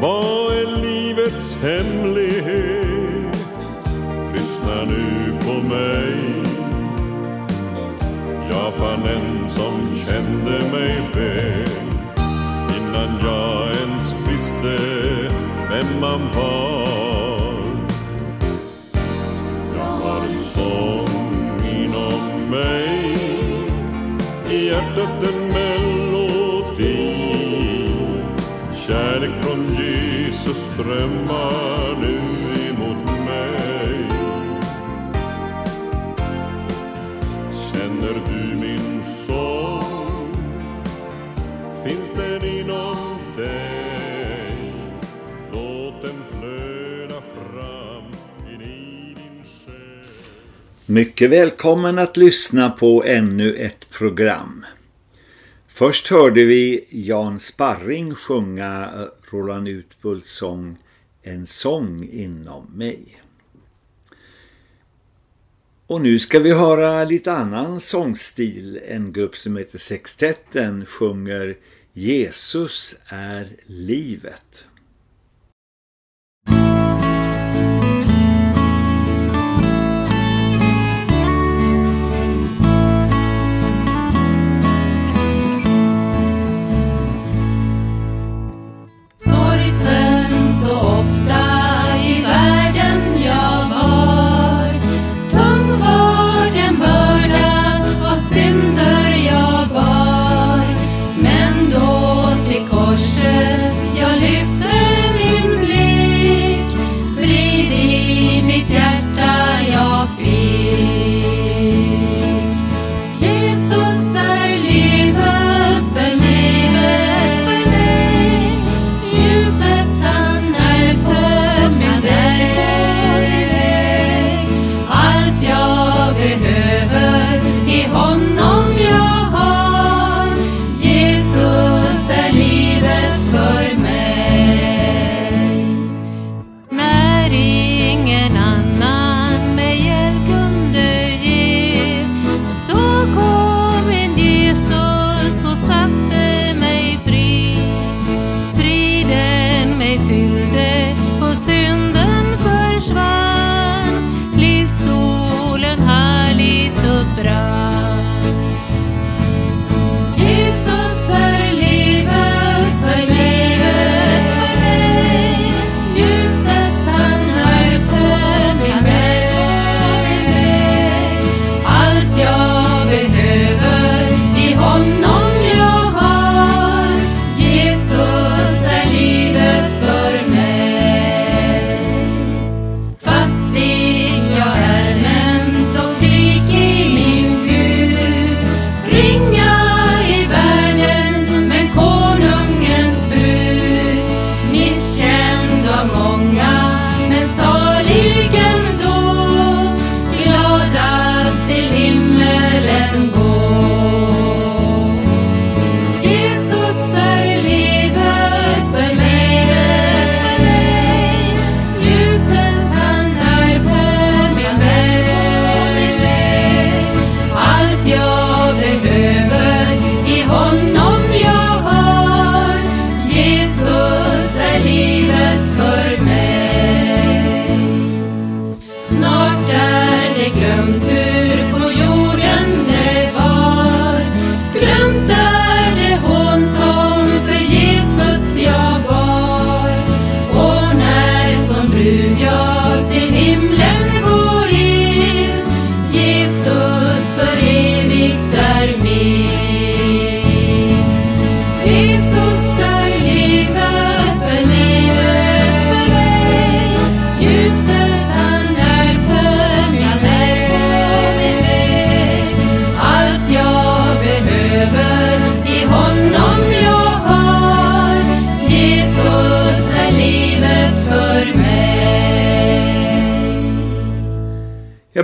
Vad är livets hemlighet? Lyssna nu på mig. Jag fann en som kände mig väl. Innan jag ens visste vem man var. strömmar nu emot mig. Känner du min sorg? Finns den inom dig? Låt den flöda fram in i din själ. Mycket välkommen att lyssna på ännu ett program. Först hörde vi Jan Sparring sjunga eh, Roland Utbults sång En sång inom mig. Och nu ska vi höra lite annan sångstil. En grupp som heter Sextetten sjunger Jesus är livet.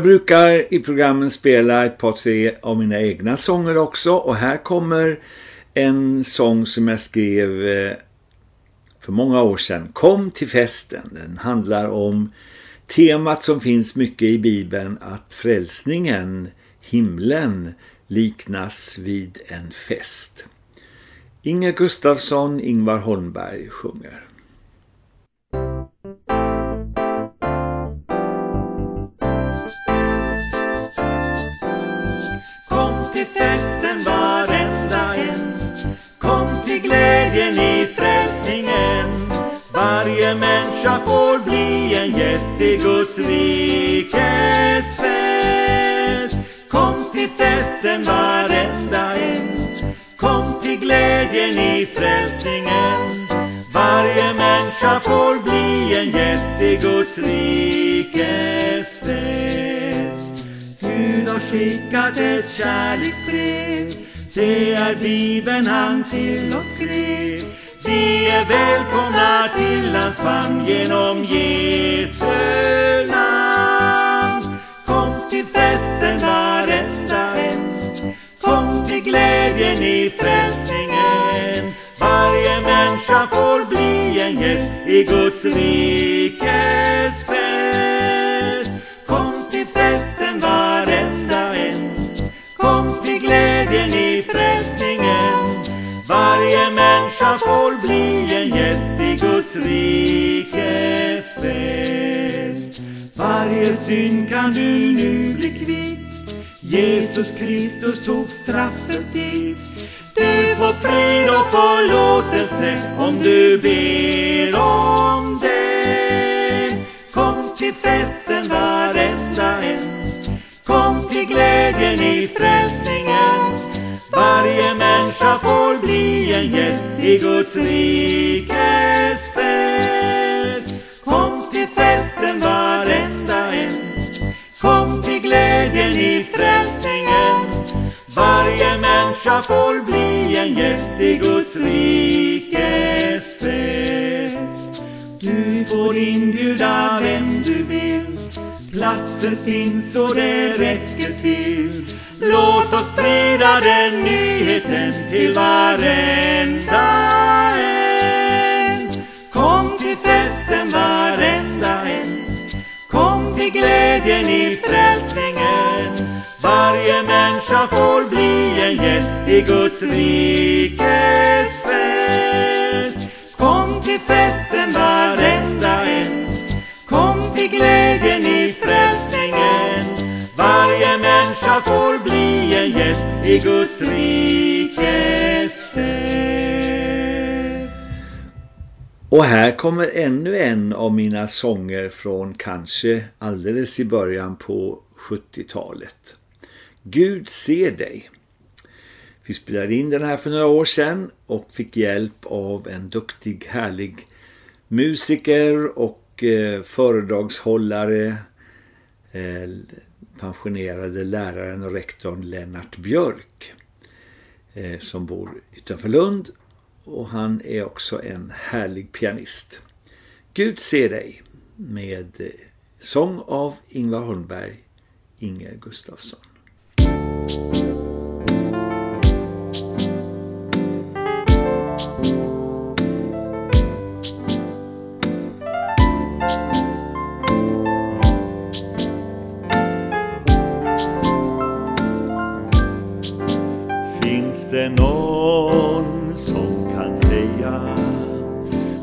Jag brukar i programmen spela ett par tre av mina egna sånger också och här kommer en sång som jag skrev eh, för många år sedan. Kom till festen. Den handlar om temat som finns mycket i Bibeln att frälsningen, himlen, liknas vid en fest. Inger Gustafsson, Ingvar Holmberg sjunger. Till festen varenda en. Kom till glädjen i frälsningen. Varje människa får bli en gäst i Guds rikes fest. Kom till festen varenda en. Kom till glädjen i frälsningen. Varje människa får bli en gäst i Guds rikes fest. Gud har skickat ett kärleksbrev. Det är Bibeln han till oss skrev. Vi är välkomna till hans famn genom Jesu namn. Kom till festen varenda en. Kom till glädjen i frälsningen. Varje människa får bli en gäst i Guds rikes fest. Människa får bli en gäst i Guds rikes fest. Varje synd kan du nu bli kvitt. Jesus Kristus tog straffet dit Du får frid och förlåtelse om du ber om det. Kom till festen varenda en. Kom till glädjen i frälsningen. Varje människa får en gäst i Guds rikes fest. Kom till festen varenda en. Kom till glädjen i frälsningen. Varje människa får bli en gäst i Guds rikes fest. Du får inbjuda vem du vill. Platser finns och det räcker till. Låt oss sprida den nyheten till varenda en. Kom till festen varenda en. Kom till glädjen i frälsningen. Varje människa får bli en gäst i Guds rikes fest. Kom till festen i Guds rikes fest Och här kommer ännu en av mina sånger från kanske alldeles i början på 70-talet. Gud se dig. Vi spelade in den här för några år sedan och fick hjälp av en duktig, härlig musiker och eh, föredragshållare, eh, pensionerade läraren och rektorn Lennart Björk eh, som bor utanför Lund och han är också en härlig pianist. Gud ser dig med eh, sång av Ingvar Holmberg, Inger Gustafsson. Det någon som kan säga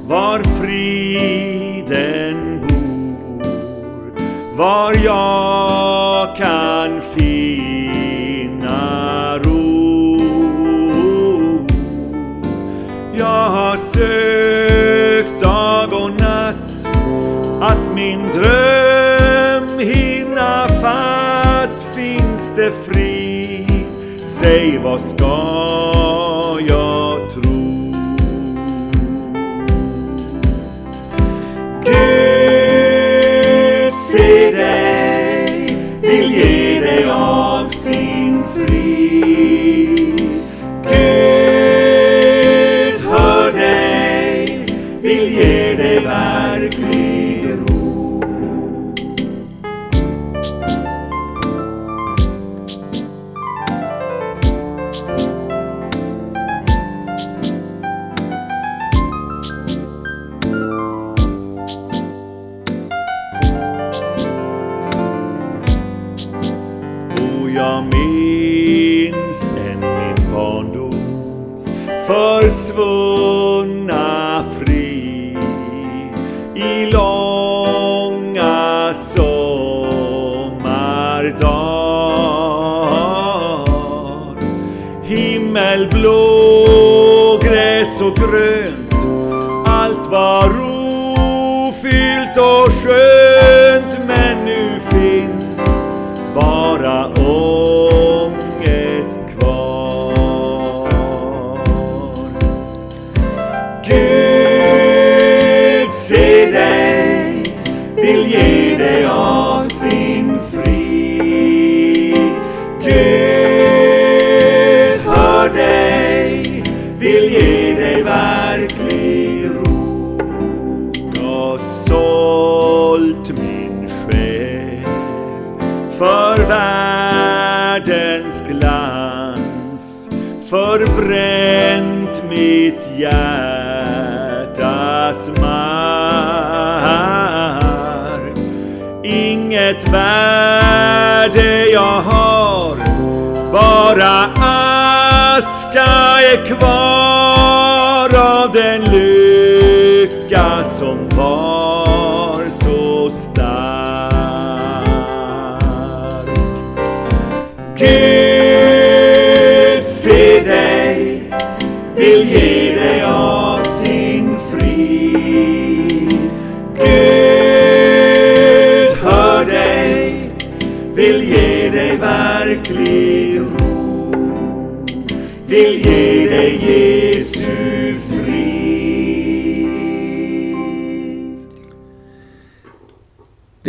var friden bor? Var jag kan finna Säg vad ska jag tro? Gud se dig, vill ge dig av sin lycka som var så stark Gud se dig, vill ge dig av sin frid. Gud hör dig, vill ge dig verklig ro. Vill ge dig Jesu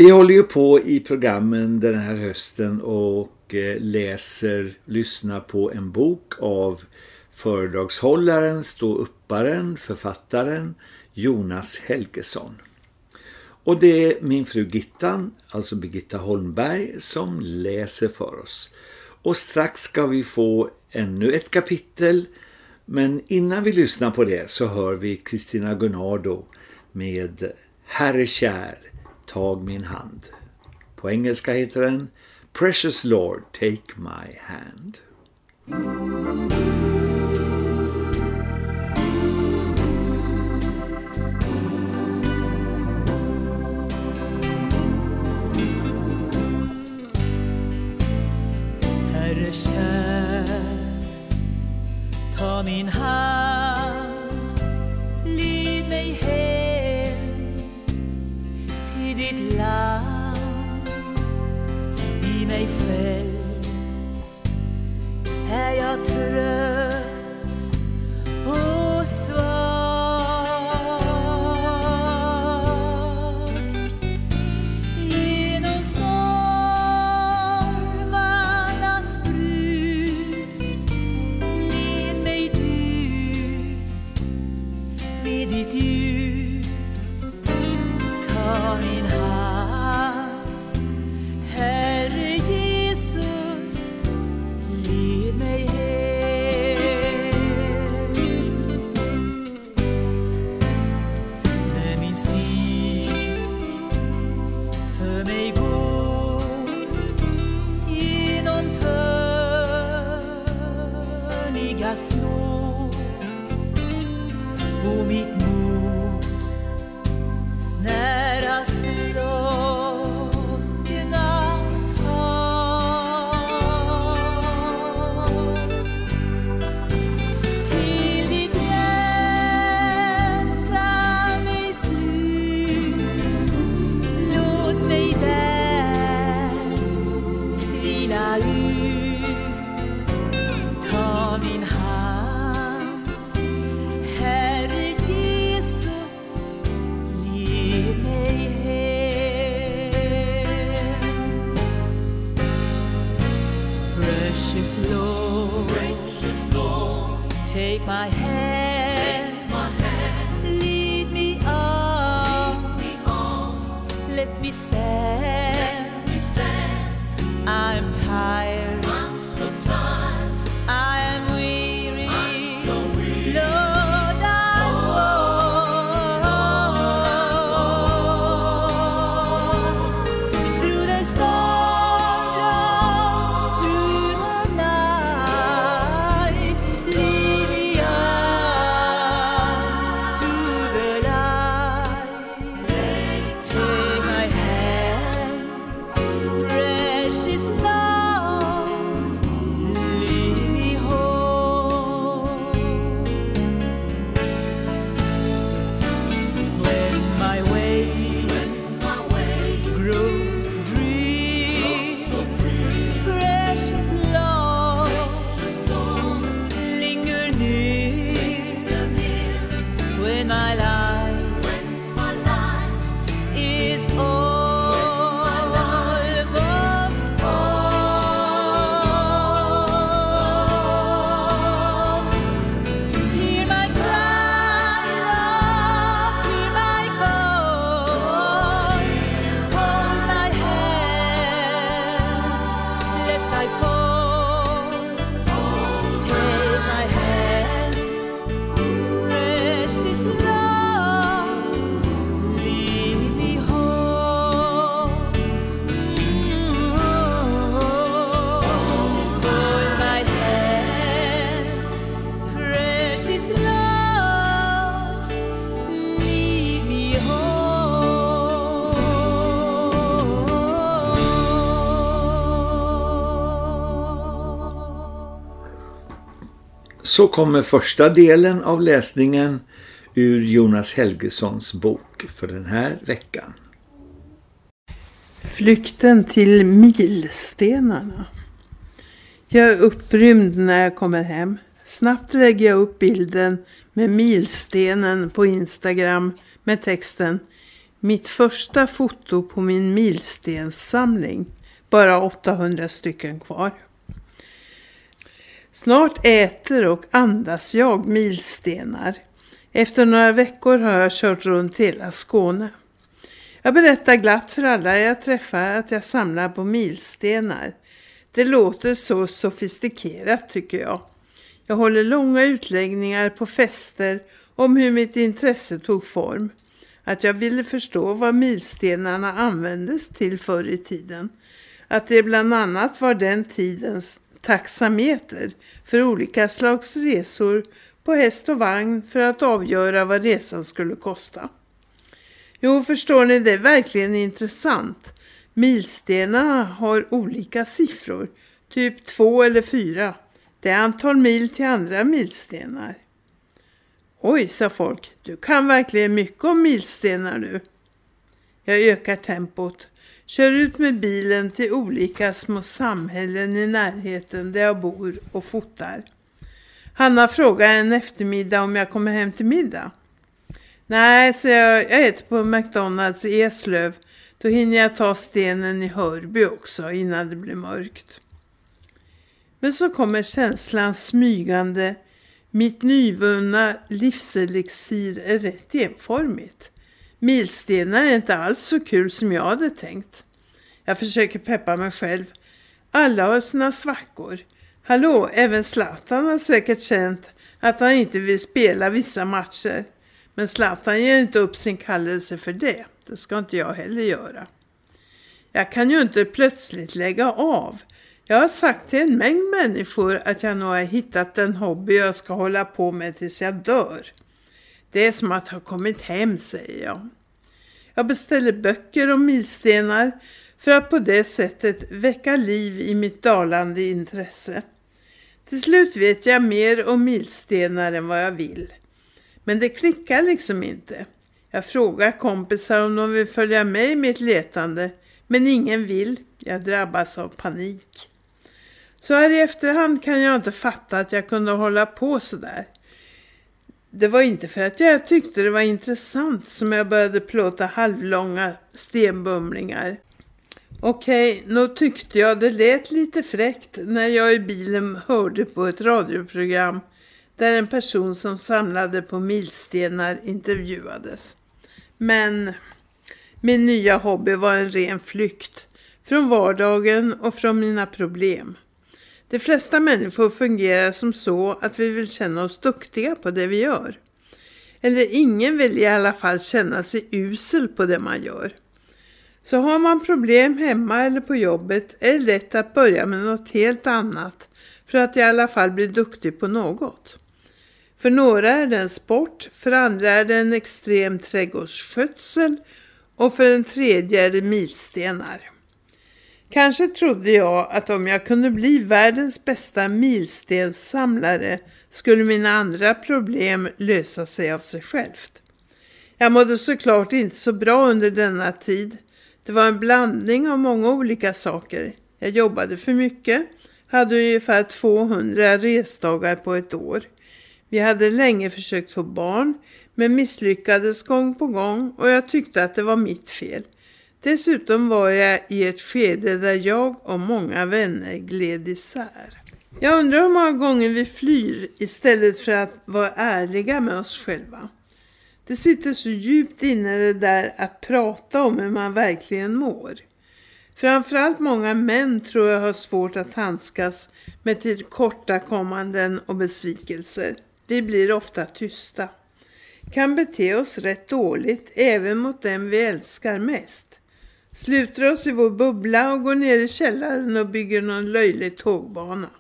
Vi håller ju på i programmen den här hösten och eh, läser, lyssnar på en bok av föredragshållaren, ståupparen, författaren Jonas Helgesson. Och det är min fru Gittan, alltså Birgitta Holmberg, som läser för oss. Och strax ska vi få ännu ett kapitel, men innan vi lyssnar på det så hör vi Kristina Gunnardo med Herre kär, tag min hand. På engelska heter den Precious Lord, take my hand. Land. I mig själv är jag trött Så kommer första delen av läsningen ur Jonas Helgesons bok för den här veckan. Flykten till milstenarna. Jag är upprymd när jag kommer hem. Snabbt lägger jag upp bilden med milstenen på Instagram med texten Mitt första foto på min milstenssamling. Bara 800 stycken kvar. Snart äter och andas jag milstenar. Efter några veckor har jag kört runt hela Skåne. Jag berättar glatt för alla jag träffar att jag samlar på milstenar. Det låter så sofistikerat tycker jag. Jag håller långa utläggningar på fester om hur mitt intresse tog form. Att jag ville förstå vad milstenarna användes till förr i tiden. Att det bland annat var den tidens taxameter för olika slags resor på häst och vagn för att avgöra vad resan skulle kosta. Jo, förstår ni, det är verkligen intressant. Milstenarna har olika siffror, typ två eller fyra. Det är antal mil till andra milstenar. Oj, sa folk, du kan verkligen mycket om milstenar nu. Jag ökar tempot, kör ut med bilen till olika små samhällen i närheten där jag bor och fotar. Hanna frågar en eftermiddag om jag kommer hem till middag. Nej, så jag, jag äter på McDonalds i Eslöv. Då hinner jag ta stenen i Hörby också innan det blir mörkt. Men så kommer känslan smygande. Mitt nyvunna livselixir är rätt enformigt. Milstenar är inte alls så kul som jag hade tänkt. Jag försöker peppa mig själv. Alla har sina svackor. Hallå, även Zlatan har säkert känt att han inte vill spela vissa matcher. Men Zlatan ger inte upp sin kallelse för det. Det ska inte jag heller göra. Jag kan ju inte plötsligt lägga av. Jag har sagt till en mängd människor att jag nog har hittat den hobby jag ska hålla på med tills jag dör. Det är som att ha kommit hem, säger jag. Jag beställer böcker om milstenar för att på det sättet väcka liv i mitt dalande intresse. Till slut vet jag mer om milstenar än vad jag vill. Men det klickar liksom inte. Jag frågar kompisar om de vill följa med i mitt letande, men ingen vill. Jag drabbas av panik. Så här i efterhand kan jag inte fatta att jag kunde hålla på så där. Det var inte för att jag tyckte det var intressant som jag började plåta halvlånga stenbumlingar. Okej, nu tyckte jag det lät lite fräckt när jag i bilen hörde på ett radioprogram där en person som samlade på milstenar intervjuades. Men min nya hobby var en ren flykt från vardagen och från mina problem. De flesta människor fungerar som så att vi vill känna oss duktiga på det vi gör. Eller ingen vill i alla fall känna sig usel på det man gör. Så har man problem hemma eller på jobbet är det lätt att börja med något helt annat för att i alla fall bli duktig på något. För några är det en sport, för andra är det en extrem trädgårdsskötsel och för en tredje är det milstenar. Kanske trodde jag att om jag kunde bli världens bästa milstenssamlare skulle mina andra problem lösa sig av sig självt. Jag mådde såklart inte så bra under denna tid. Det var en blandning av många olika saker. Jag jobbade för mycket, hade ungefär 200 resdagar på ett år. Vi hade länge försökt få barn men misslyckades gång på gång och jag tyckte att det var mitt fel. Dessutom var jag i ett skede där jag och många vänner gled isär. Jag undrar hur många gånger vi flyr istället för att vara ärliga med oss själva. Det sitter så djupt inne det där att prata om hur man verkligen mår. Framförallt många män tror jag har svårt att handskas med tillkortakommanden och besvikelser. Vi blir ofta tysta. Kan bete oss rätt dåligt även mot dem vi älskar mest. Sluter oss i vår bubbla och går ner i källaren och bygger någon löjlig tågbana.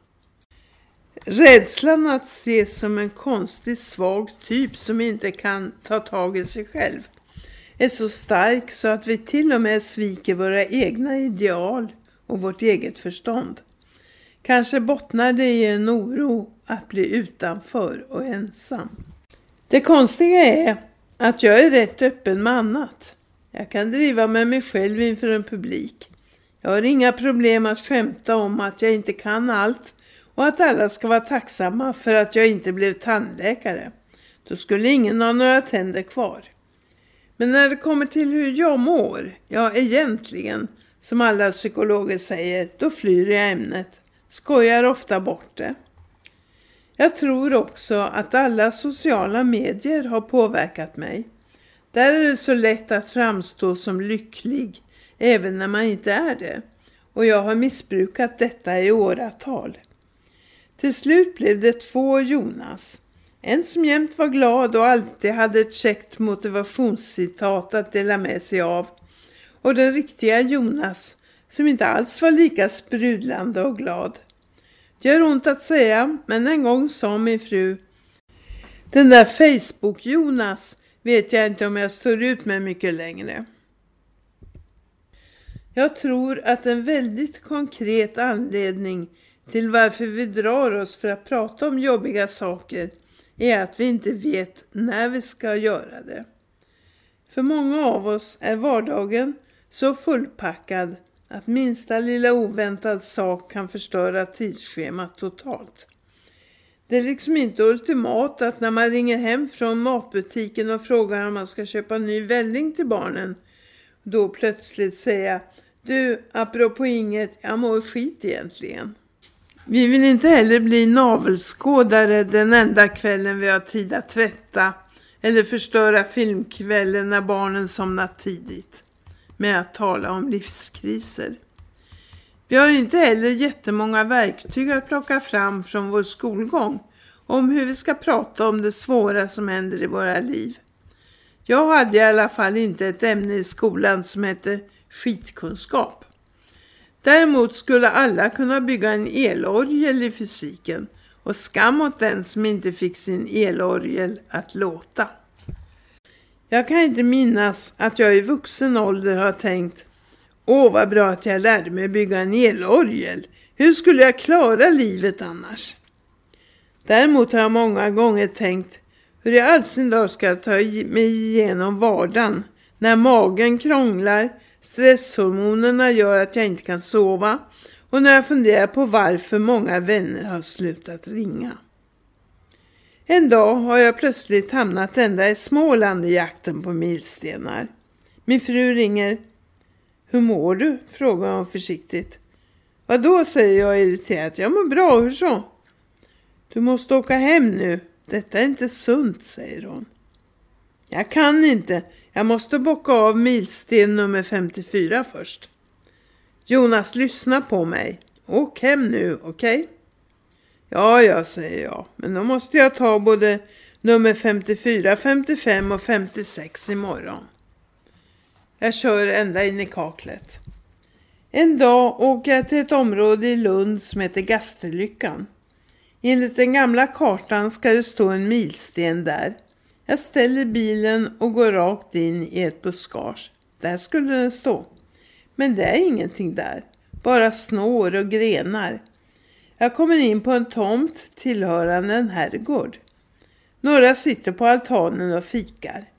Rädslan att ses som en konstig svag typ som inte kan ta tag i sig själv är så stark så att vi till och med sviker våra egna ideal och vårt eget förstånd. Kanske bottnar det i en oro att bli utanför och ensam. Det konstiga är att jag är rätt öppen med annat. Jag kan driva med mig själv inför en publik. Jag har inga problem att skämta om att jag inte kan allt och att alla ska vara tacksamma för att jag inte blev tandläkare. Då skulle ingen ha några tänder kvar. Men när det kommer till hur jag mår, ja egentligen, som alla psykologer säger, då flyr jag ämnet. Skojar ofta bort det. Jag tror också att alla sociala medier har påverkat mig. Där är det så lätt att framstå som lycklig, även när man inte är det. Och jag har missbrukat detta i åratal. Till slut blev det två Jonas. En som jämt var glad och alltid hade ett käckt motivationscitat att dela med sig av. Och den riktiga Jonas som inte alls var lika sprudlande och glad. Det gör ont att säga, men en gång sa min fru Den där Facebook-Jonas vet jag inte om jag står ut med mycket längre. Jag tror att en väldigt konkret anledning till varför vi drar oss för att prata om jobbiga saker är att vi inte vet när vi ska göra det. För många av oss är vardagen så fullpackad att minsta lilla oväntad sak kan förstöra tidsschemat totalt. Det är liksom inte ultimat att när man ringer hem från matbutiken och frågar om man ska köpa ny välling till barnen, då plötsligt säga du, apropå inget, jag mår skit egentligen. Vi vill inte heller bli navelskådare den enda kvällen vi har tid att tvätta eller förstöra filmkvällen när barnen somnat tidigt med att tala om livskriser. Vi har inte heller jättemånga verktyg att plocka fram från vår skolgång om hur vi ska prata om det svåra som händer i våra liv. Jag hade i alla fall inte ett ämne i skolan som hette skitkunskap. Däremot skulle alla kunna bygga en elorgel i fysiken och skam åt den som inte fick sin elorgel att låta. Jag kan inte minnas att jag i vuxen ålder har tänkt Åh vad bra att jag lärde mig bygga en elorgel. Hur skulle jag klara livet annars? Däremot har jag många gånger tänkt hur i all sin dag ska jag ta mig igenom vardagen när magen krånglar, stresshormonerna gör att jag inte kan sova och när jag funderar på varför många vänner har slutat ringa. En dag har jag plötsligt hamnat ända i Småland i jakten på milstenar. Min fru ringer. Hur mår du? frågar hon försiktigt. Vad då säger jag irriterat. Jag mår bra, hur så? Du måste åka hem nu. Detta är inte sunt, säger hon. Jag kan inte. Jag måste bocka av milsten nummer 54 först. Jonas, lyssna på mig. Åk hem nu, okej? Okay? Ja, ja, säger jag. Men då måste jag ta både nummer 54, 55 och 56 imorgon. Jag kör ända in i kaklet. En dag åker jag till ett område i Lund som heter Gasterlyckan. Enligt den gamla kartan ska det stå en milsten där. Jag ställer bilen och går rakt in i ett buskage. Där skulle den stå. Men det är ingenting där. Bara snår och grenar. Jag kommer in på en tomt tillhörande en herrgård. Några sitter på altanen och fikar.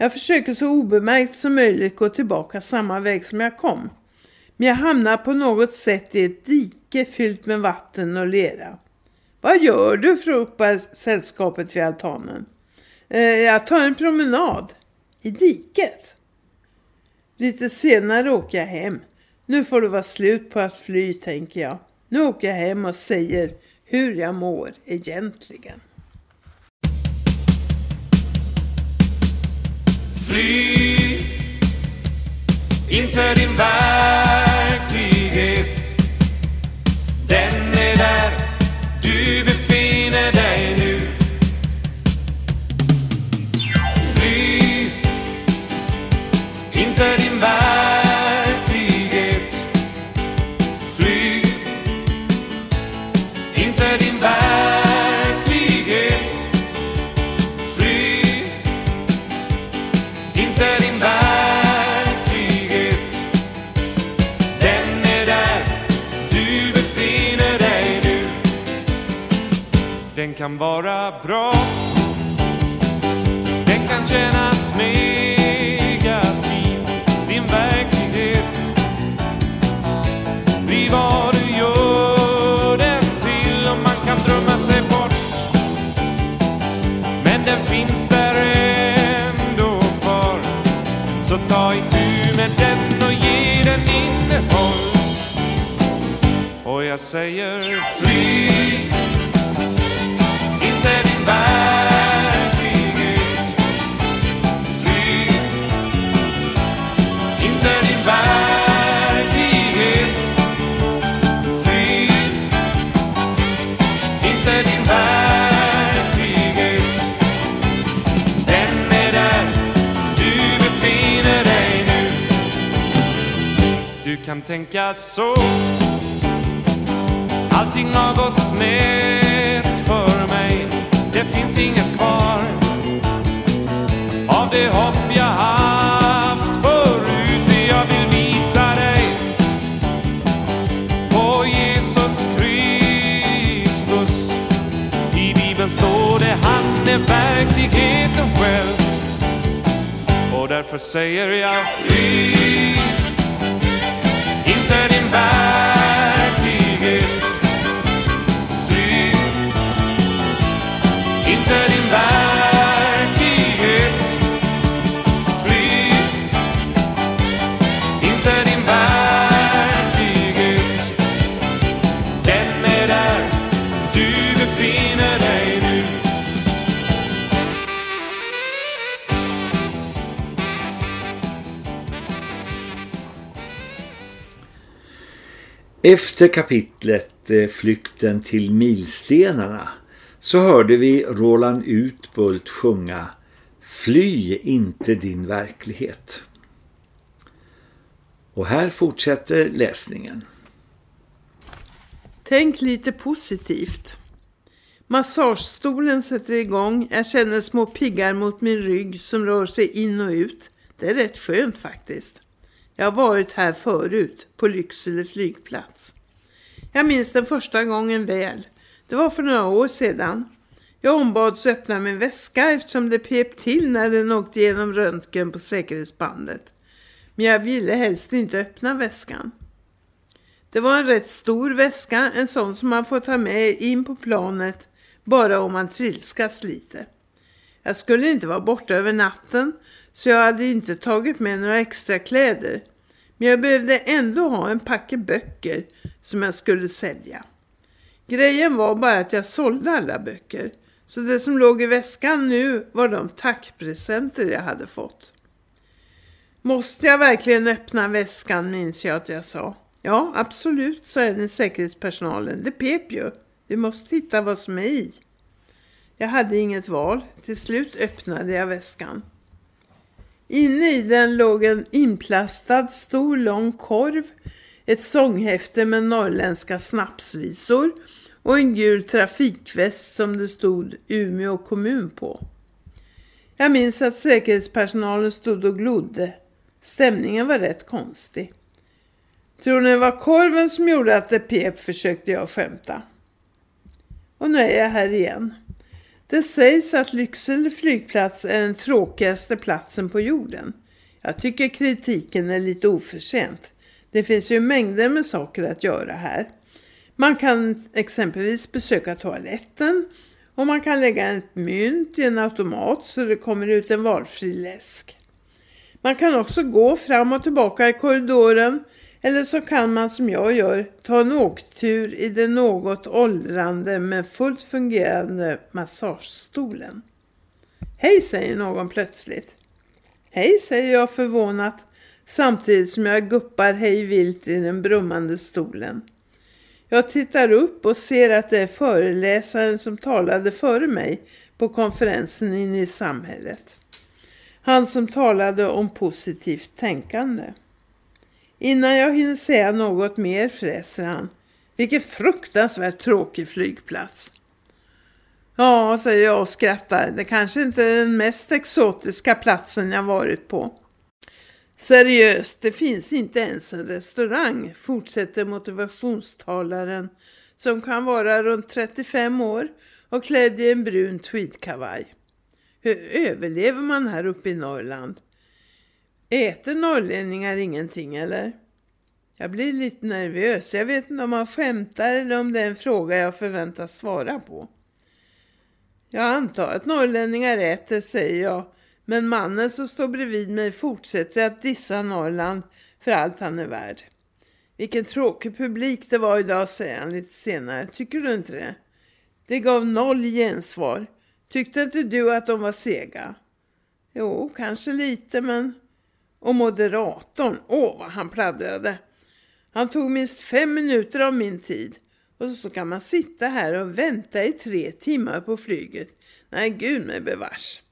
Jag försöker så obemärkt som möjligt gå tillbaka samma väg som jag kom. Men jag hamnar på något sätt i ett dike fyllt med vatten och lera. Vad gör du? frågar sällskapet vid altanen. Eh, jag tar en promenad. I diket? Lite senare åker jag hem. Nu får det vara slut på att fly, tänker jag. Nu åker jag hem och säger hur jag mår egentligen. Fly. Inte din verklighet. Den är där. Du befinner dig. Den kan vara bra. Den kan kännas negativ, din verklighet. Bli vad du gör den till och man kan drömma sig bort. Men den finns där ändå kvar. Så ta itu med den och ge den innehåll. Och jag säger flyg kan tänka så. Allting har gått snett för mig. Finns inget kvar av det hopp jag haft förut. Jag vill visa dig på Jesus Kristus. I Bibeln står det han är verkligheten själv. Och därför säger jag fly inte din värld. Efter kapitlet eh, Flykten till milstenarna så hörde vi Roland Utbult sjunga Fly inte din verklighet. Och här fortsätter läsningen. Tänk lite positivt. Massagestolen sätter igång. Jag känner små piggar mot min rygg som rör sig in och ut. Det är rätt skönt faktiskt. Jag har varit här förut, på Lycksele flygplats. Jag minns den första gången väl. Det var för några år sedan. Jag ombads öppna min väska eftersom det pep till när den åkte igenom röntgen på säkerhetsbandet. Men jag ville helst inte öppna väskan. Det var en rätt stor väska, en sån som man får ta med in på planet bara om man trilskas lite. Jag skulle inte vara borta över natten så jag hade inte tagit med några extra kläder. Men jag behövde ändå ha en packe böcker som jag skulle sälja. Grejen var bara att jag sålde alla böcker. Så det som låg i väskan nu var de tackpresenter jag hade fått. Måste jag verkligen öppna väskan minns jag att jag sa. Ja, absolut, sa en i säkerhetspersonalen. Det pep ju. Vi måste hitta vad som är i. Jag hade inget val. Till slut öppnade jag väskan. Inne i den låg en inplastad stor lång korv, ett sånghäfte med norrländska snapsvisor och en gul trafikväst som det stod Umeå kommun på. Jag minns att säkerhetspersonalen stod och glodde. Stämningen var rätt konstig. Tror ni det var korven som gjorde att det pep försökte jag skämta. Och nu är jag här igen. Det sägs att Lycksele flygplats är den tråkigaste platsen på jorden. Jag tycker kritiken är lite oförtjänt. Det finns ju mängder med saker att göra här. Man kan exempelvis besöka toaletten och man kan lägga ett mynt i en automat så det kommer ut en valfri läsk. Man kan också gå fram och tillbaka i korridoren eller så kan man som jag gör ta en åktur i den något åldrande men fullt fungerande massagestolen. Hej säger någon plötsligt. Hej säger jag förvånat samtidigt som jag guppar hej vilt i den brummande stolen. Jag tittar upp och ser att det är föreläsaren som talade före mig på konferensen inne i samhället. Han som talade om positivt tänkande. Innan jag hinner säga något mer fräser han. Vilken fruktansvärt tråkig flygplats. Ja, säger jag och skrattar. Det kanske inte är den mest exotiska platsen jag varit på. Seriöst, det finns inte ens en restaurang, fortsätter motivationstalaren som kan vara runt 35 år och klädd i en brun tweedkavaj. Hur överlever man här uppe i Norrland? Äter norrlänningar ingenting eller? Jag blir lite nervös. Jag vet inte om man skämtar eller om det är en fråga jag förväntas svara på. Jag antar att norrlänningar äter, säger jag. Men mannen som står bredvid mig fortsätter att dissa Norrland för allt han är värd. Vilken tråkig publik det var idag, säger han lite senare. Tycker du inte det? Det gav noll gensvar. Tyckte inte du att de var sega? Jo, kanske lite, men... Och moderatorn, åh vad han pladdrade. Han tog minst fem minuter av min tid. Och så kan man sitta här och vänta i tre timmar på flyget. Nej, gud mig bevars.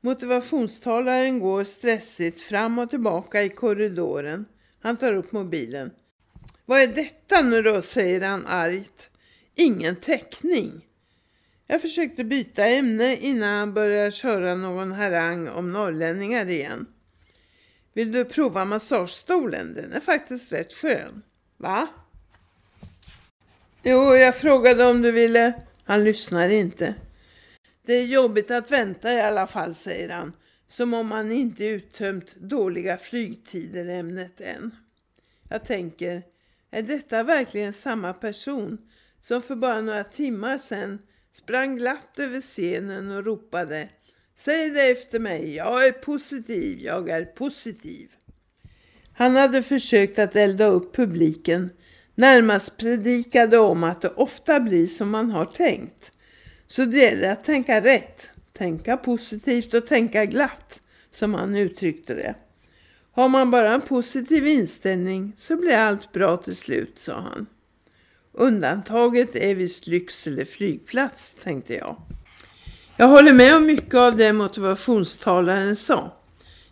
Motivationstalaren går stressigt fram och tillbaka i korridoren. Han tar upp mobilen. Vad är detta nu då, säger han argt. Ingen täckning. Jag försökte byta ämne innan han började köra någon harang om norrlänningar igen. Vill du prova massagestolen? Den är faktiskt rätt skön. Va? Jo, jag frågade om du ville. Han lyssnar inte. Det är jobbigt att vänta i alla fall, säger han. Som om han inte uttömt dåliga flygtider ämnet än. Jag tänker, är detta verkligen samma person som för bara några timmar sedan sprang glatt över scenen och ropade Säg det efter mig, jag är positiv, jag är positiv. Han hade försökt att elda upp publiken, närmast predikade om att det ofta blir som man har tänkt. Så det gäller att tänka rätt, tänka positivt och tänka glatt, som han uttryckte det. Har man bara en positiv inställning så blir allt bra till slut, sa han. Undantaget är visst Lycksele flygplats, tänkte jag. Jag håller med om mycket av det motivationstalaren sa.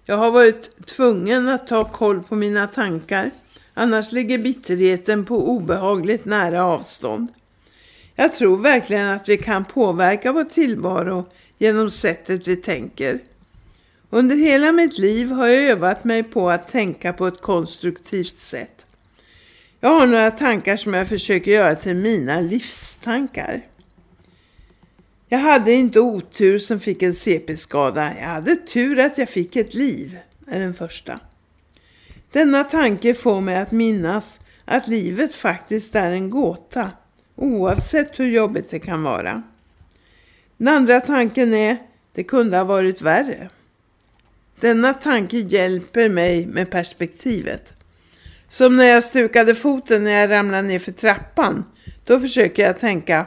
Jag har varit tvungen att ta koll på mina tankar, annars ligger bitterheten på obehagligt nära avstånd. Jag tror verkligen att vi kan påverka vår tillvaro genom sättet vi tänker. Under hela mitt liv har jag övat mig på att tänka på ett konstruktivt sätt. Jag har några tankar som jag försöker göra till mina livstankar. Jag hade inte otur som fick en CP-skada. Jag hade tur att jag fick ett liv, är den första. Denna tanke får mig att minnas att livet faktiskt är en gåta, oavsett hur jobbigt det kan vara. Den andra tanken är, det kunde ha varit värre. Denna tanke hjälper mig med perspektivet. Som när jag stukade foten när jag ramlade ner för trappan. Då försöker jag tänka,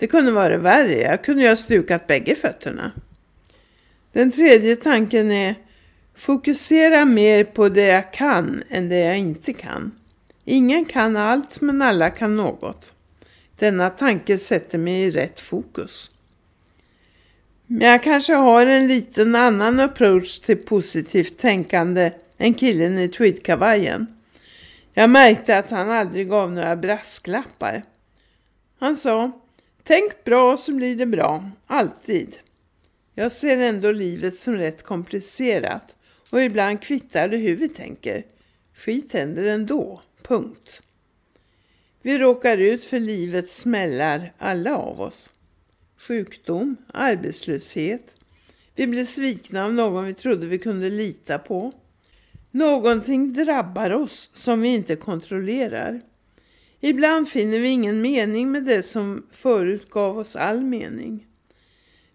det kunde vara värre. Jag kunde ju ha stukat bägge fötterna. Den tredje tanken är, fokusera mer på det jag kan än det jag inte kan. Ingen kan allt men alla kan något. Denna tanke sätter mig i rätt fokus. Men jag kanske har en liten annan approach till positivt tänkande än killen i tweedkavajen. Jag märkte att han aldrig gav några brasklappar. Han sa, tänk bra så blir det bra, alltid. Jag ser ändå livet som rätt komplicerat och ibland kvittar det hur vi tänker. Skit händer ändå, punkt. Vi råkar ut för livets smällar, alla av oss. Sjukdom, arbetslöshet. Vi blir svikna av någon vi trodde vi kunde lita på. Någonting drabbar oss som vi inte kontrollerar. Ibland finner vi ingen mening med det som förut gav oss all mening.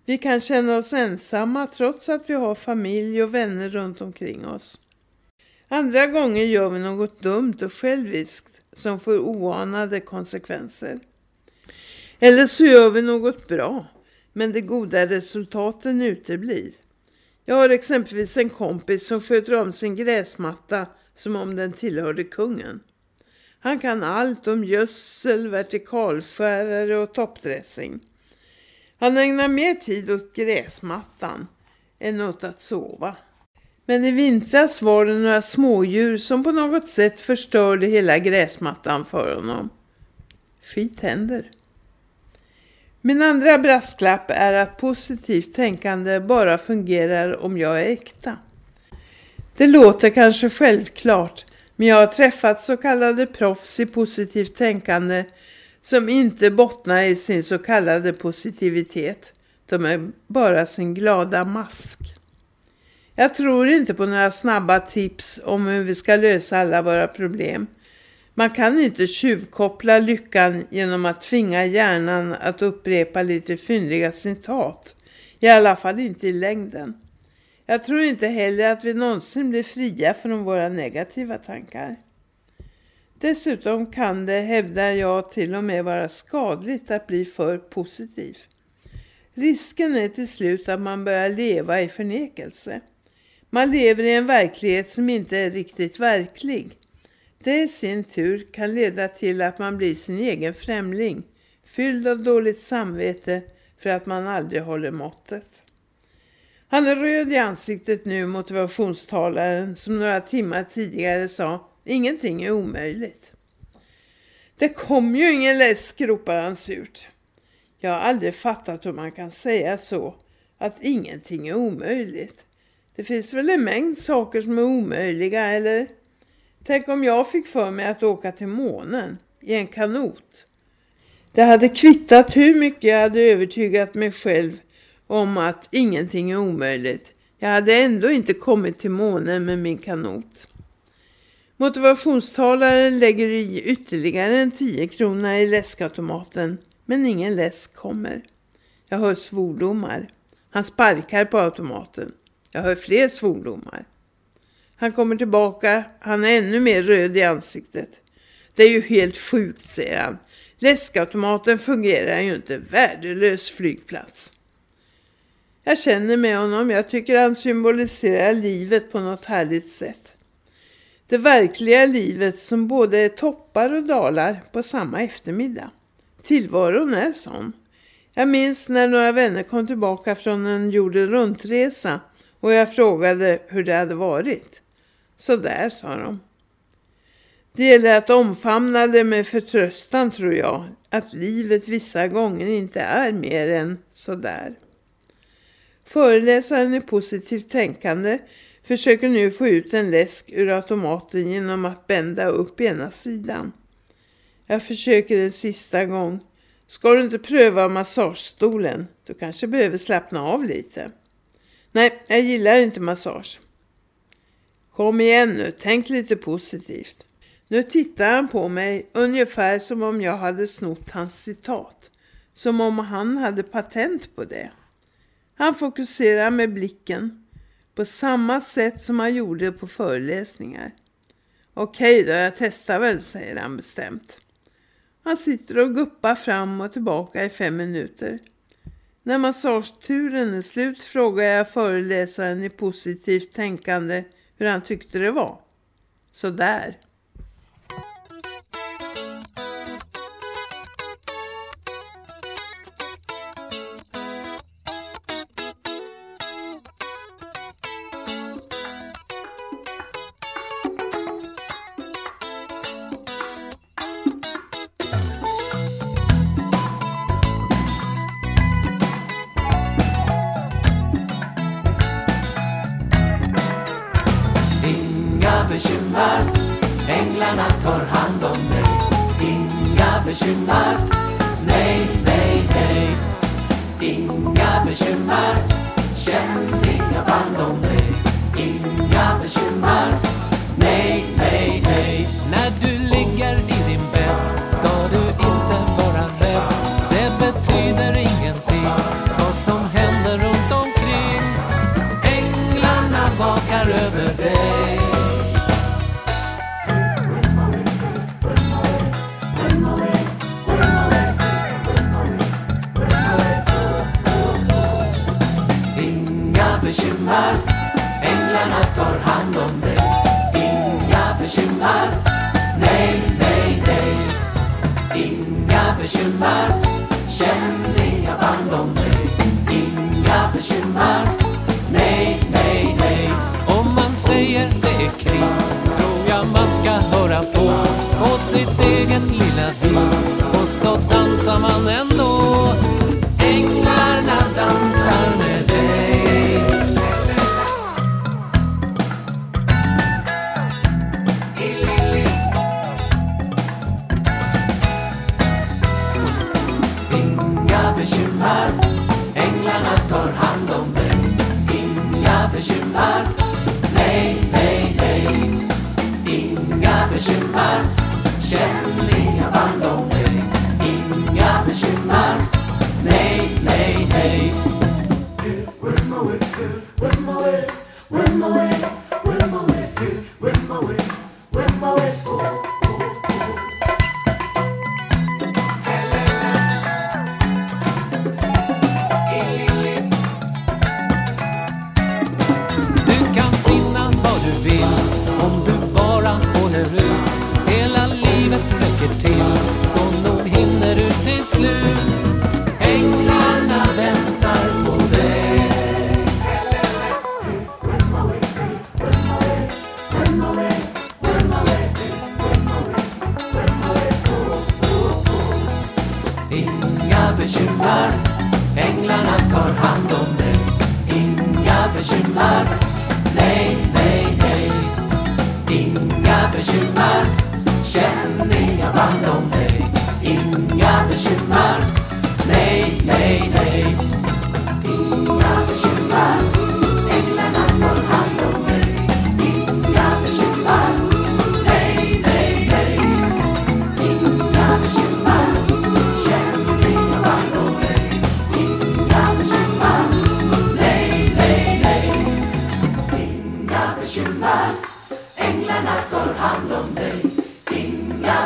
Vi kan känna oss ensamma trots att vi har familj och vänner runt omkring oss. Andra gånger gör vi något dumt och själviskt som får oanade konsekvenser. Eller så gör vi något bra, men de goda resultaten uteblir. Jag har exempelvis en kompis som sköter om sin gräsmatta som om den tillhörde kungen. Han kan allt om gödsel, vertikalskärare och toppdressing. Han ägnar mer tid åt gräsmattan än åt att sova. Men i vintras var det några smådjur som på något sätt förstörde hela gräsmattan för honom. Skit händer. Min andra brasklapp är att positivt tänkande bara fungerar om jag är äkta. Det låter kanske självklart, men jag har träffat så kallade proffs i positivt tänkande som inte bottnar i sin så kallade positivitet. De är bara sin glada mask. Jag tror inte på några snabba tips om hur vi ska lösa alla våra problem. Man kan inte tjuvkoppla lyckan genom att tvinga hjärnan att upprepa lite fyndiga citat. I alla fall inte i längden. Jag tror inte heller att vi någonsin blir fria från våra negativa tankar. Dessutom kan det, hävdar jag, till och med vara skadligt att bli för positiv. Risken är till slut att man börjar leva i förnekelse. Man lever i en verklighet som inte är riktigt verklig. Det i sin tur kan leda till att man blir sin egen främling, fylld av dåligt samvete för att man aldrig håller måttet. Han är röd i ansiktet nu, motivationstalaren, som några timmar tidigare sa ingenting är omöjligt. Det kom ju ingen läsk, ropar han surt. Jag har aldrig fattat hur man kan säga så, att ingenting är omöjligt. Det finns väl en mängd saker som är omöjliga, eller? Tänk om jag fick för mig att åka till månen i en kanot. Det hade kvittat hur mycket jag hade övertygat mig själv om att ingenting är omöjligt. Jag hade ändå inte kommit till månen med min kanot. Motivationstalaren lägger i ytterligare en 10 krona i läskautomaten men ingen läsk kommer. Jag hör svordomar. Han sparkar på automaten. Jag hör fler svordomar. Han kommer tillbaka. Han är ännu mer röd i ansiktet. Det är ju helt sjukt, säger han. Läskautomaten fungerar ju inte. Värdelös flygplats. Jag känner med honom. Jag tycker han symboliserar livet på något härligt sätt. Det verkliga livet som både är toppar och dalar på samma eftermiddag. Tillvaron är sån. Jag minns när några vänner kom tillbaka från en jorden runtresa och jag frågade hur det hade varit. Så där, sa de. Det gäller att omfamna det med förtröstan tror jag, att livet vissa gånger inte är mer än sådär. Föreläsaren i positivt tänkande försöker nu få ut en läsk ur automaten genom att bända upp ena sidan. Jag försöker en sista gång. Ska du inte pröva massagestolen? Du kanske behöver slappna av lite. Nej, jag gillar inte massage. Kom igen nu, tänk lite positivt. Nu tittar han på mig ungefär som om jag hade snott hans citat. Som om han hade patent på det. Han fokuserar med blicken på samma sätt som han gjorde på föreläsningar. Okej då, jag testar väl, säger han bestämt. Han sitter och guppar fram och tillbaka i fem minuter. När massageturen är slut frågar jag föreläsaren i positivt tänkande hur han tyckte det var. Så där.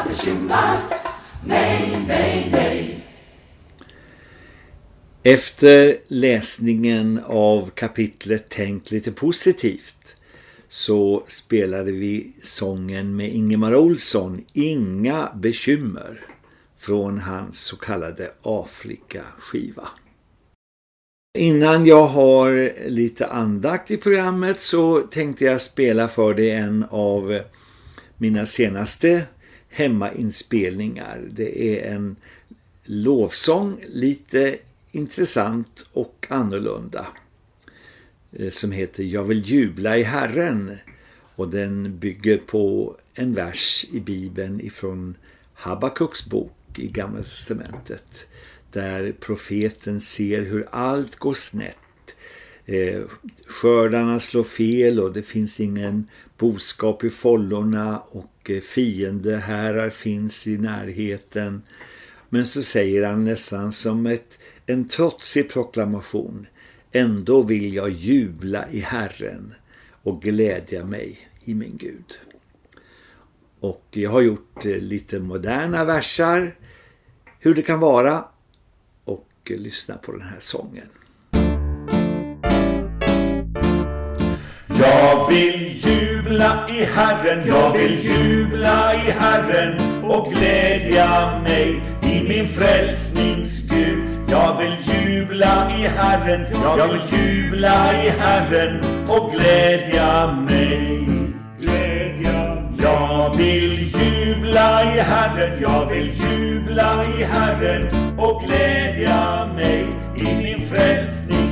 Bekymmer Nej, nej, nej Efter läsningen av kapitlet Tänk lite positivt så spelade vi sången med Ingemar Olsson Inga bekymmer från hans så kallade Afrika-skiva. Innan jag har lite andakt i programmet så tänkte jag spela för dig en av mina senaste hemmainspelningar. Det är en lovsång, lite intressant och annorlunda eh, som heter Jag vill jubla i Herren och den bygger på en vers i Bibeln ifrån Habakuks bok i Gamla testamentet där profeten ser hur allt går snett. Eh, skördarna slår fel och det finns ingen boskap i follorna och eh, fiende härar finns i närheten. Men så säger han nästan som ett, en trotsig proklamation. Ändå vill jag jubla i Herren och glädja mig i min Gud. Och jag har gjort eh, lite moderna versar. Hur det kan vara. Och eh, lyssna på den här sången. Jag vill jubla i Herren, jag vill jubla i Herren och glädja mig i min frälsnings Gud. Jag vill jubla i Herren, jag vill jubla i Herren och glädja mig. Jag vill jubla i Herren, jag vill jubla i Herren och glädja mig i min frälsnings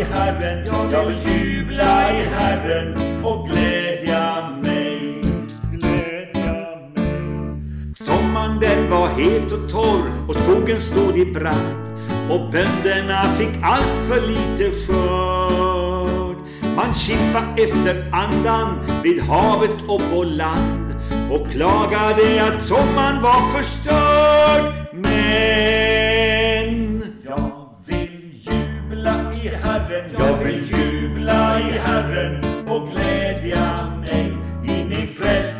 i Herren, jag vill jubla i Herren och glädja mig. Glädja mig. Sommaren den var het och torr och skogen stod i brand och bönderna fick allt för lite skörd. Man kippa efter andan vid havet och på land och klagade att sommaren var förstörd. Men Herren, jag vill jubla i Herren och glädja mig i min frälsning.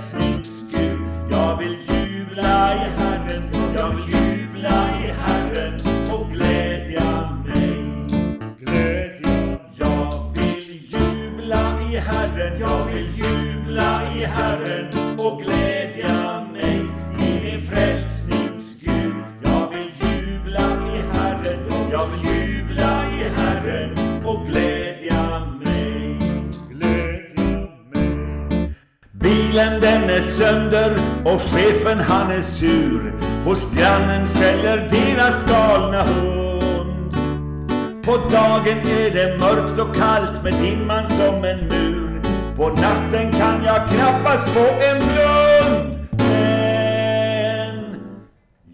Bilen den är sönder och chefen han är sur. Hos grannen skäller deras galna hund. På dagen är det mörkt och kallt med dimman som en mur. På natten kan jag knappast få en blund. Men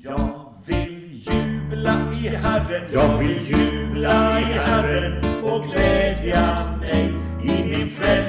jag vill jubla i Herren. Jag vill jubla i Herren och glädja mig i min frälsning.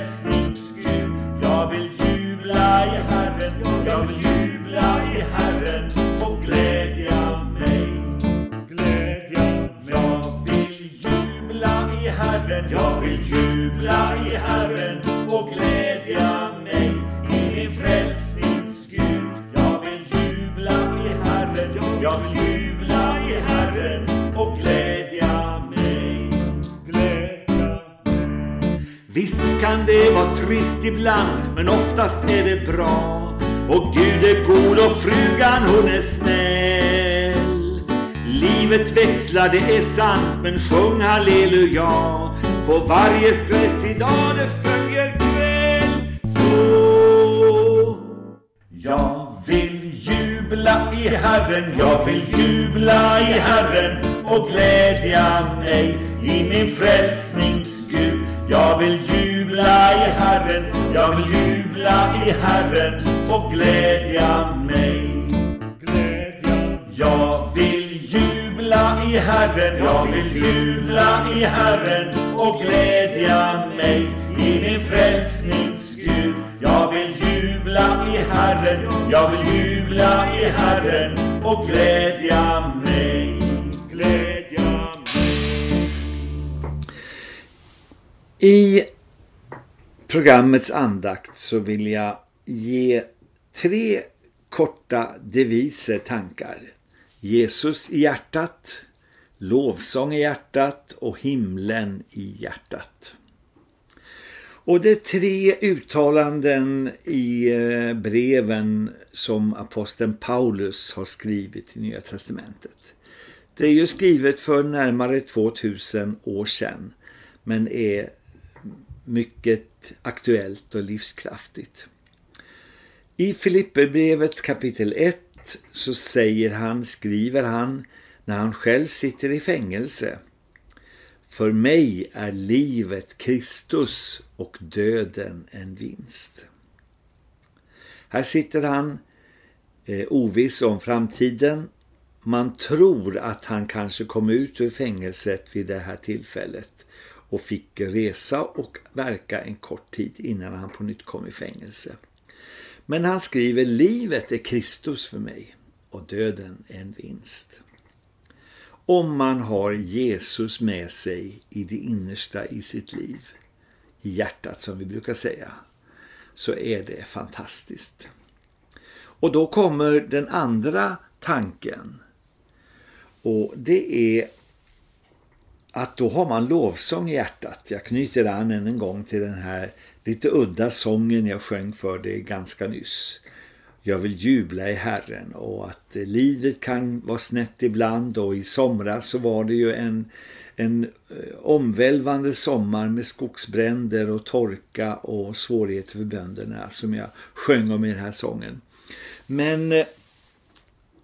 Vara trist ibland, men oftast är det bra. Och Gud är god och frugan hon är snäll. Livet växlar, det är sant, men sjung halleluja. På varje stressig dag det följer kväll. Så jag vill jubla i Herren, jag vill jubla i Herren och glädja mig i min frälsnings Gud. Jag vill jubla i Herren, jag vill jubla i Herren och glädja mig. Glädja. Jag vill jubla i Herren, jag vill jubla i Herren och glädja mig i min frälsnings Gud. Jag vill jubla i Herren, jag vill jubla i Herren och glädja mig. Glädja mig. I programmets andakt så vill jag ge tre korta deviser, tankar. Jesus i hjärtat, lovsång i hjärtat och himlen i hjärtat. Och det är tre uttalanden i eh, breven som aposteln Paulus har skrivit i Nya Testamentet. Det är ju skrivet för närmare 2000 år sedan men är mycket aktuellt och livskraftigt. I Filipperbrevet kapitel 1 så säger han, skriver han, när han själv sitter i fängelse. För mig är livet Kristus och döden en vinst. Här sitter han eh, oviss om framtiden. Man tror att han kanske kom ut ur fängelset vid det här tillfället och fick resa och verka en kort tid innan han på nytt kom i fängelse. Men han skriver livet är Kristus för mig och döden är en vinst. Om man har Jesus med sig i det innersta i sitt liv, i hjärtat som vi brukar säga, så är det fantastiskt. Och då kommer den andra tanken och det är att då har man lovsång i hjärtat. Jag knyter an än en gång till den här lite udda sången jag sjöng för det ganska nyss. Jag vill jubla i Herren och att livet kan vara snett ibland och i somras så var det ju en, en eh, omvälvande sommar med skogsbränder och torka och svårigheter för bönderna som jag sjöng om i den här sången. Men eh,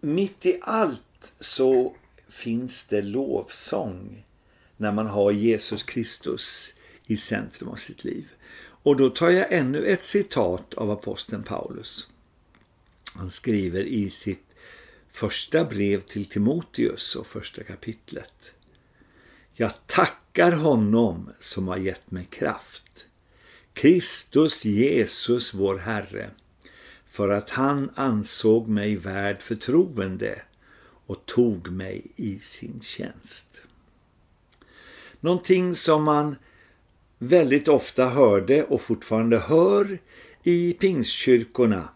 mitt i allt så finns det lovsång när man har Jesus Kristus i centrum av sitt liv. Och då tar jag ännu ett citat av aposteln Paulus. Han skriver i sitt första brev till Timoteus och första kapitlet. Jag tackar honom som har gett mig kraft. Kristus Jesus vår Herre. För att han ansåg mig värd förtroende och tog mig i sin tjänst. Någonting som man väldigt ofta hörde och fortfarande hör i pingstkyrkorna.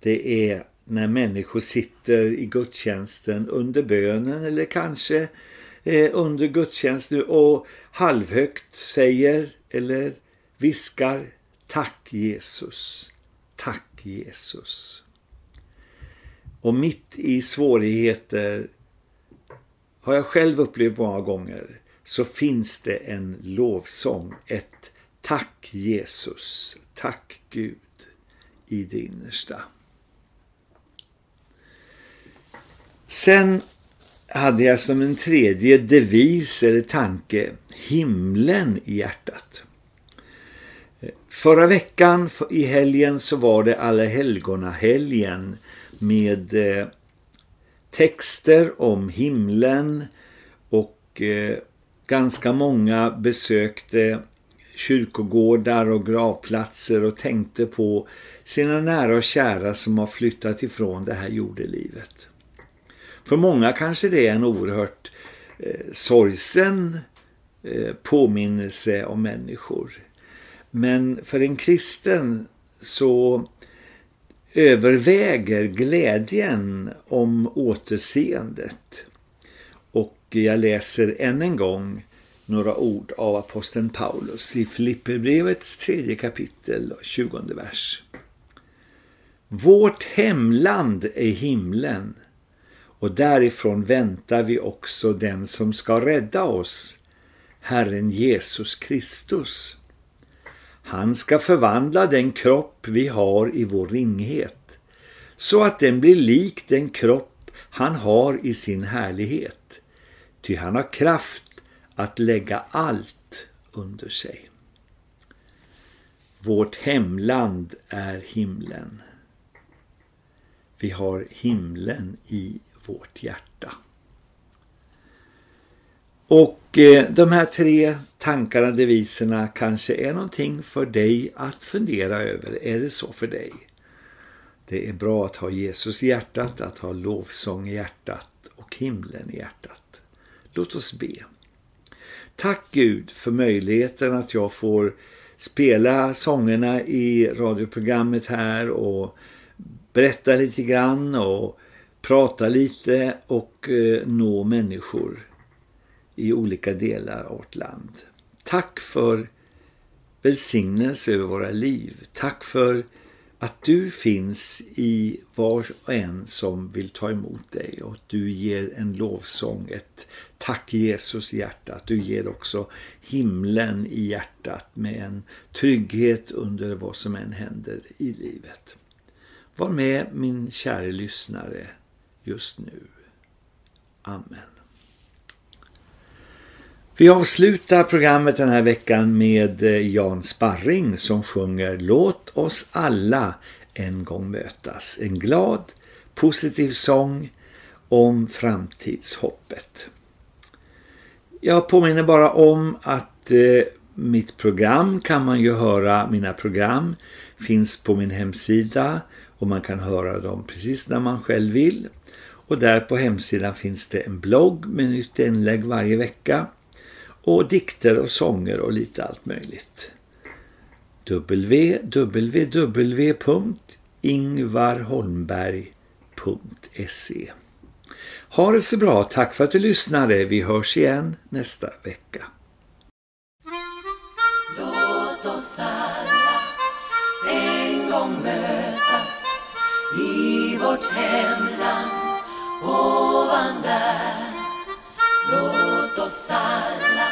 Det är när människor sitter i gudstjänsten under bönen eller kanske eh, under gudstjänsten och halvhögt säger eller viskar Tack Jesus, tack Jesus. Och mitt i svårigheter har jag själv upplevt många gånger så finns det en lovsång, ett tack Jesus, tack Gud i det innersta. Sen hade jag som en tredje devis eller tanke himlen i hjärtat. Förra veckan i helgen så var det alla helgorna helgen med eh, texter om himlen, och eh, ganska många besökte kyrkogårdar och gravplatser och tänkte på sina nära och kära som har flyttat ifrån det här jordelivet. För många kanske det är en oerhört eh, sorgsen eh, påminnelse om människor. Men för en kristen så överväger glädjen om återseendet. Och jag läser än en gång några ord av aposteln Paulus i Filipperbrevets tredje kapitel och tjugonde vers. Vårt hemland är himlen och därifrån väntar vi också den som ska rädda oss, Herren Jesus Kristus. Han ska förvandla den kropp vi har i vår ringhet så att den blir lik den kropp han har i sin härlighet. Ty han har kraft att lägga allt under sig. Vårt hemland är himlen. Vi har himlen i vårt hjärta. Och eh, de här tre tankarna, deviserna kanske är någonting för dig att fundera över. Är det så för dig? Det är bra att ha Jesus i hjärtat, att ha lovsång i hjärtat och himlen i hjärtat. Låt oss be. Tack Gud för möjligheten att jag får spela sångerna i radioprogrammet här och berätta lite grann och prata lite och eh, nå människor i olika delar av vårt land. Tack för välsignelse över våra liv. Tack för att du finns i var och en som vill ta emot dig och att du ger en lovsång, ett tack Jesus i hjärtat. Du ger också himlen i hjärtat med en trygghet under vad som än händer i livet. Var med min kära lyssnare just nu. Amen. Vi avslutar programmet den här veckan med eh, Jan Sparring som sjunger Låt oss alla en gång mötas. En glad, positiv sång om framtidshoppet. Jag påminner bara om att eh, mitt program kan man ju höra, mina program finns på min hemsida och man kan höra dem precis när man själv vill. Och där på hemsidan finns det en blogg med nytt inlägg varje vecka och dikter och sånger och lite allt möjligt. www.ingvarholmberg.se ha det så bra, tack för att du lyssnade. Vi hörs igen nästa vecka. Låt oss alla en gång mötas i vårt hemland ovan där. Låt oss alla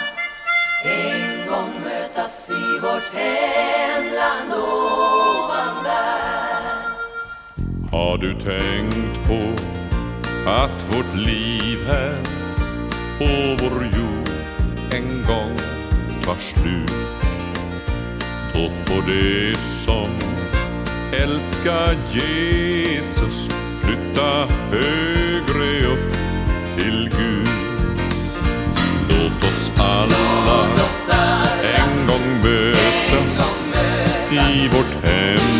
en gång mötas i vårt hemland ovan där. Har du tänkt på att vårt liv här på vår jord en gång tar slut? Då får det som älskar Jesus flytta högre upp till Gud. Låt oss alla en gång mötas i vårt hemland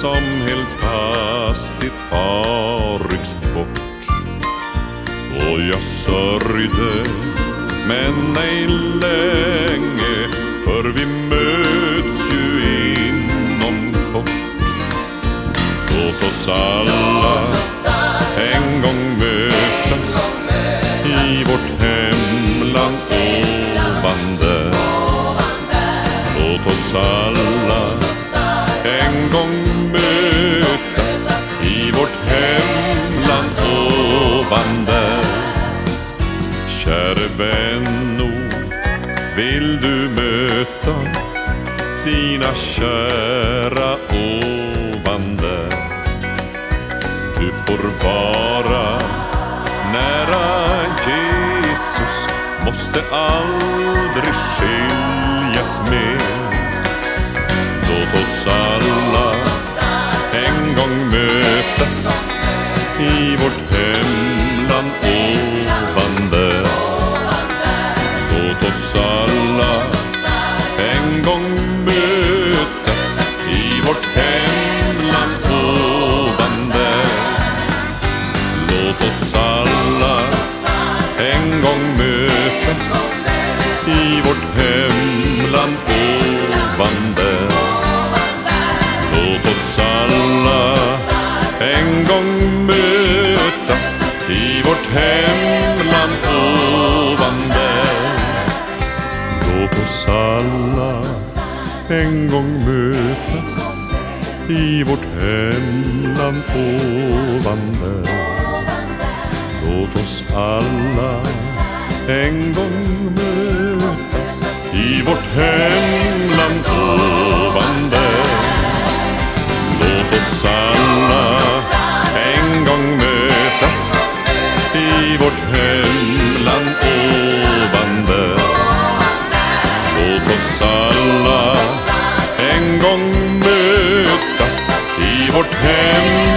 som helt hastigt har ryckts bort. Och jag sörjde, men ej länge, för vi möts ju inom kort. Låt oss alla en gång mötas i vårt hemland ovan där. Låt oss alla vårt hemland ovan där. Käre vän, vill du möta dina kära ovan där? Du får vara nära Jesus, måste aldrig skiljas mer. Låt oss alla mötas i vårt hem. i vårt hemland ovanför. Låt oss alla en gång mötas i vårt hemland mot